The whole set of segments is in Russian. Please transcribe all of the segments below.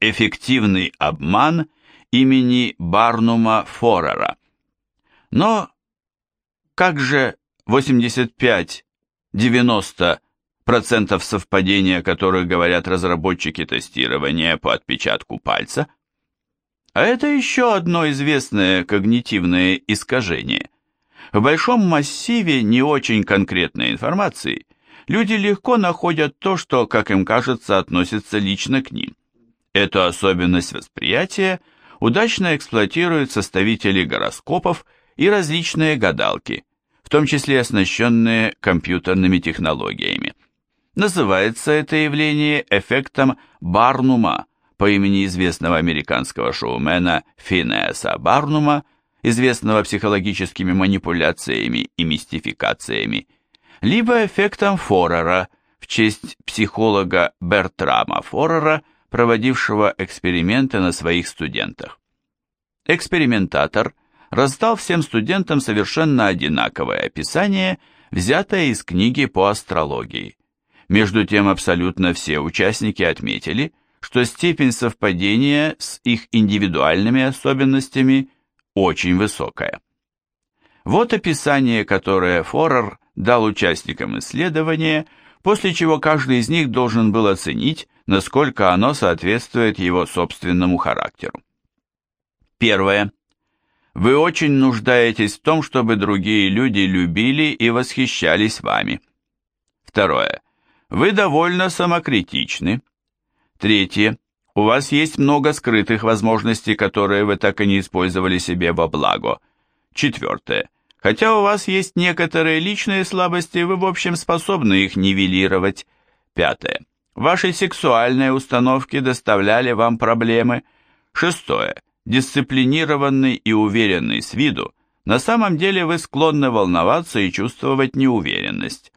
«Эффективный обман» имени Барнума Форера. Но как же 85-90% совпадения, о которых говорят разработчики тестирования по отпечатку пальца? А это еще одно известное когнитивное искажение. В большом массиве не очень конкретной информации люди легко находят то, что, как им кажется, относится лично к ним. Эту особенность восприятия удачно эксплуатируют составители гороскопов и различные гадалки, в том числе оснащенные компьютерными технологиями. Называется это явление эффектом Барнума по имени известного американского шоумена Финеса Барнума, известного психологическими манипуляциями и мистификациями, либо эффектом Форера в честь психолога Бертрама Форера, проводившего эксперименты на своих студентах. Экспериментатор раздал всем студентам совершенно одинаковое описание, взятое из книги по астрологии. Между тем абсолютно все участники отметили, что степень совпадения с их индивидуальными особенностями очень высокая. Вот описание, которое Форер дал участникам исследования, после чего каждый из них должен был оценить, насколько оно соответствует его собственному характеру. Первое. Вы очень нуждаетесь в том, чтобы другие люди любили и восхищались вами. Второе. Вы довольно самокритичны. Третье. У вас есть много скрытых возможностей, которые вы так и не использовали себе во благо. Четвертое. Хотя у вас есть некоторые личные слабости, вы в общем способны их нивелировать. Пятое. Ваши сексуальные установки доставляли вам проблемы. Шестое. Дисциплинированный и уверенный с виду, на самом деле вы склонны волноваться и чувствовать неуверенность.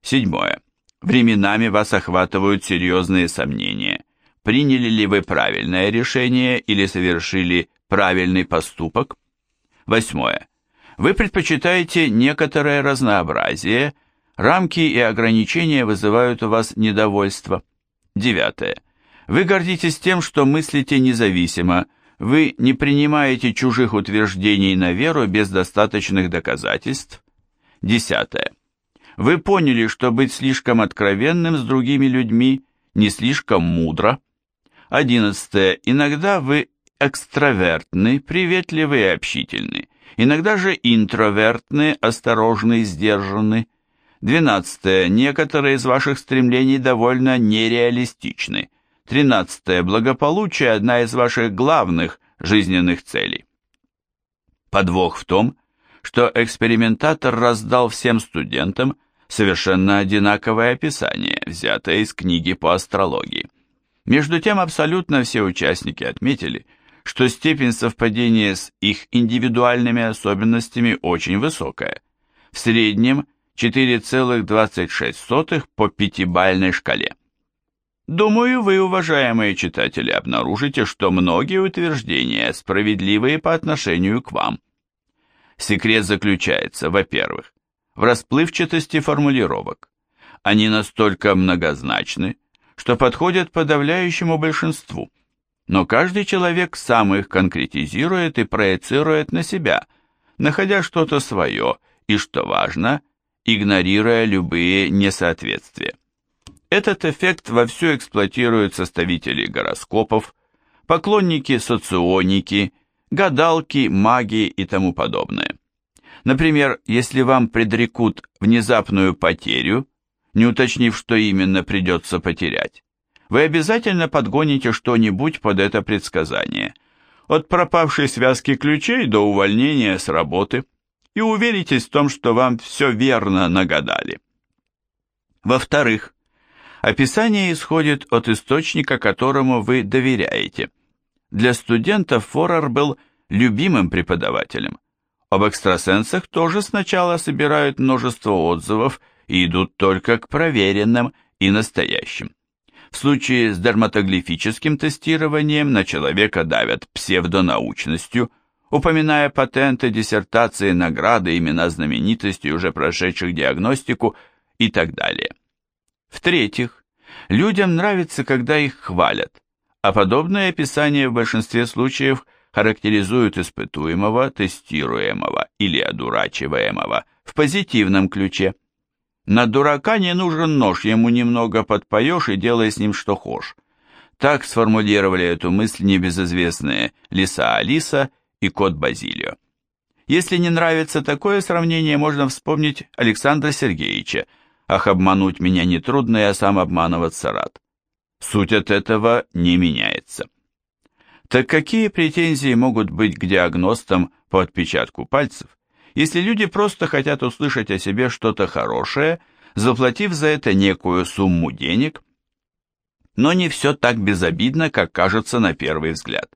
Седьмое. Временами вас охватывают серьезные сомнения. Приняли ли вы правильное решение или совершили правильный поступок? Восьмое. Вы предпочитаете некоторое разнообразие, рамки и ограничения вызывают у вас недовольство. Девятое. Вы гордитесь тем, что мыслите независимо, вы не принимаете чужих утверждений на веру без достаточных доказательств. Десятое. Вы поняли, что быть слишком откровенным с другими людьми не слишком мудро. Одиннадцатое. Иногда вы экстравертны, приветливы и общительны. Иногда же интровертны, осторожны сдержаны. Двенадцатое. Некоторые из ваших стремлений довольно нереалистичны. Тринадцатое. Благополучие – одна из ваших главных жизненных целей. Подвох в том, что экспериментатор раздал всем студентам совершенно одинаковое описание, взятое из книги по астрологии. Между тем абсолютно все участники отметили, что степень совпадения с их индивидуальными особенностями очень высокая, в среднем 4,26 по пятибалльной шкале. Думаю, вы, уважаемые читатели, обнаружите, что многие утверждения справедливые по отношению к вам. Секрет заключается, во-первых, в расплывчатости формулировок. Они настолько многозначны, что подходят подавляющему большинству, но каждый человек сам их конкретизирует и проецирует на себя, находя что-то свое и, что важно, игнорируя любые несоответствия. Этот эффект вовсю эксплуатируют составители гороскопов, поклонники соционики, гадалки, маги и тому подобное. Например, если вам предрекут внезапную потерю, не уточнив, что именно придется потерять, вы обязательно подгоните что-нибудь под это предсказание, от пропавшей связки ключей до увольнения с работы, и уверитесь в том, что вам все верно нагадали. Во-вторых, описание исходит от источника, которому вы доверяете – для студентов Форер был любимым преподавателем. Об экстрасенсах тоже сначала собирают множество отзывов и идут только к проверенным и настоящим. В случае с дерматоглифическим тестированием на человека давят псевдонаучностью, упоминая патенты, диссертации, награды, имена знаменитостей, уже прошедших диагностику и так далее. В-третьих, людям нравится, когда их хвалят, а подобные описания в большинстве случаев характеризуют испытуемого, тестируемого или одурачиваемого в позитивном ключе. На дурака не нужен нож, ему немного подпоешь и делай с ним что хочешь. Так сформулировали эту мысль небезызвестные Лиса Алиса и Кот Базилио. Если не нравится такое сравнение, можно вспомнить Александра Сергеевича. Ах, обмануть меня нетрудно, я сам обманываться рад. Суть от этого не меняется. Так какие претензии могут быть к диагностам по отпечатку пальцев, если люди просто хотят услышать о себе что-то хорошее, заплатив за это некую сумму денег – но не все так безобидно, как кажется на первый взгляд.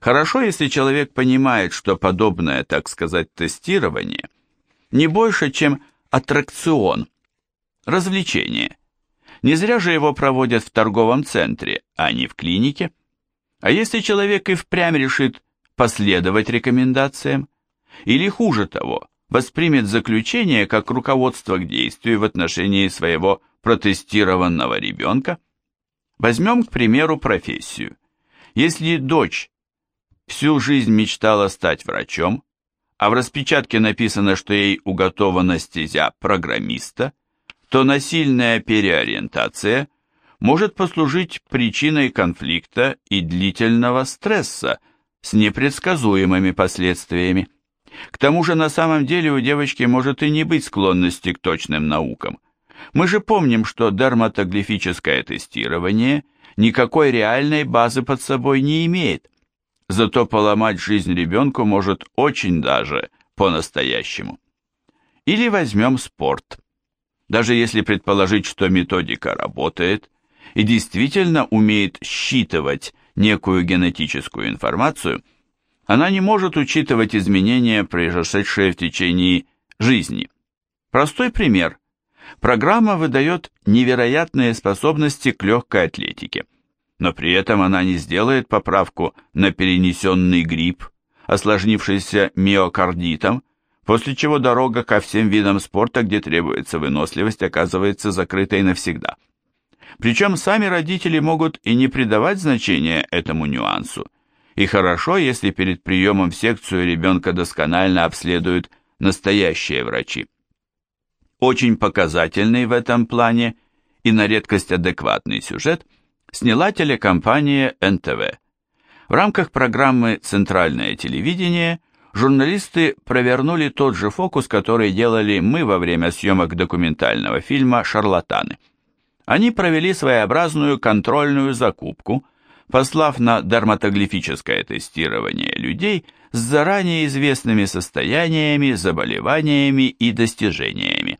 Хорошо, если человек понимает, что подобное, так сказать, тестирование не больше, чем аттракцион, развлечение. Не зря же его проводят в торговом центре, а не в клинике. А если человек и впрямь решит последовать рекомендациям, или хуже того, воспримет заключение как руководство к действию в отношении своего протестированного ребенка, Возьмем, к примеру, профессию. Если дочь всю жизнь мечтала стать врачом, а в распечатке написано, что ей уготована стезя программиста, то насильная переориентация может послужить причиной конфликта и длительного стресса с непредсказуемыми последствиями. К тому же на самом деле у девочки может и не быть склонности к точным наукам. Мы же помним, что дерматоглифическое тестирование никакой реальной базы под собой не имеет. Зато поломать жизнь ребенку может очень даже по-настоящему. Или возьмем спорт. Даже если предположить, что методика работает и действительно умеет считывать некую генетическую информацию, она не может учитывать изменения, произошедшие в течение жизни. Простой пример. Программа выдает невероятные способности к легкой атлетике, но при этом она не сделает поправку на перенесенный грипп, осложнившийся миокардитом, после чего дорога ко всем видам спорта, где требуется выносливость, оказывается закрытой навсегда. Причем сами родители могут и не придавать значения этому нюансу, и хорошо, если перед приемом в секцию ребенка досконально обследуют настоящие врачи. Очень показательный в этом плане и на редкость адекватный сюжет сняла телекомпания НТВ. В рамках программы «Центральное телевидение» журналисты провернули тот же фокус, который делали мы во время съемок документального фильма «Шарлатаны». Они провели своеобразную контрольную закупку, послав на дерматоглифическое тестирование людей с заранее известными состояниями, заболеваниями и достижениями.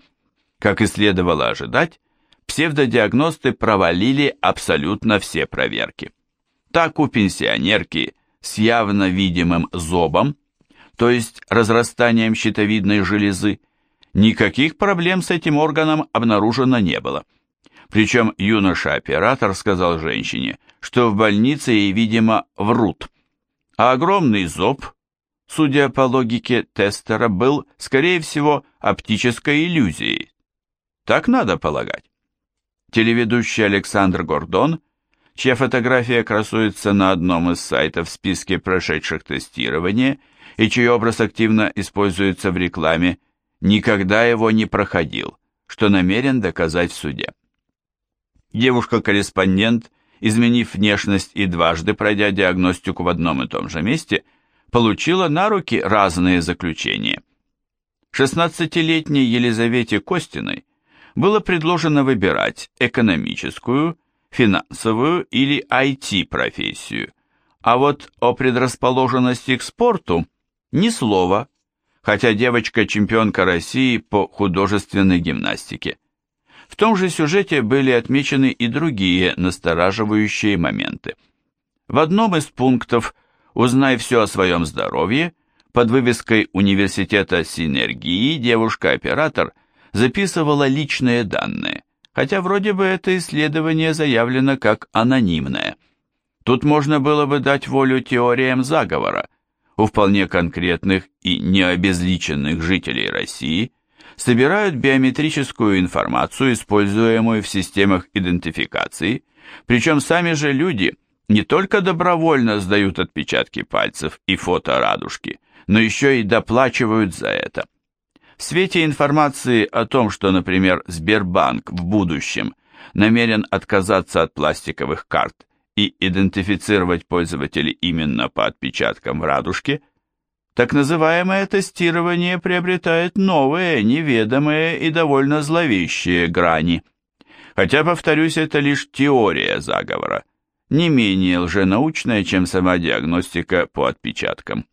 Как и следовало ожидать, псевдодиагносты провалили абсолютно все проверки. Так у пенсионерки с явно видимым зобом, то есть разрастанием щитовидной железы, никаких проблем с этим органом обнаружено не было. Причем юноша-оператор сказал женщине, что в больнице ей, видимо, врут. А огромный зоб, судя по логике тестера, был, скорее всего, оптической иллюзией, так надо полагать. Телеведущий Александр Гордон, чья фотография красуется на одном из сайтов в списке прошедших тестирования и чей образ активно используется в рекламе, никогда его не проходил, что намерен доказать в суде. Девушка-корреспондент, изменив внешность и дважды пройдя диагностику в одном и том же месте, получила на руки разные заключения. 16-летней Елизавете Костиной было предложено выбирать экономическую, финансовую или IT-профессию, а вот о предрасположенности к спорту ни слова, хотя девочка чемпионка России по художественной гимнастике. В том же сюжете были отмечены и другие настораживающие моменты. В одном из пунктов «Узнай все о своем здоровье» под вывеской Университета Синергии девушка-оператор – записывала личные данные, хотя вроде бы это исследование заявлено как анонимное. Тут можно было бы дать волю теориям заговора. У вполне конкретных и необезличенных жителей России собирают биометрическую информацию, используемую в системах идентификации, причем сами же люди не только добровольно сдают отпечатки пальцев и фото радужки, но еще и доплачивают за это. В свете информации о том, что, например, Сбербанк в будущем намерен отказаться от пластиковых карт и идентифицировать пользователей именно по отпечаткам в радужке, так называемое тестирование приобретает новые, неведомые и довольно зловещие грани. Хотя, повторюсь, это лишь теория заговора, не менее лженаучная, чем сама диагностика по отпечаткам.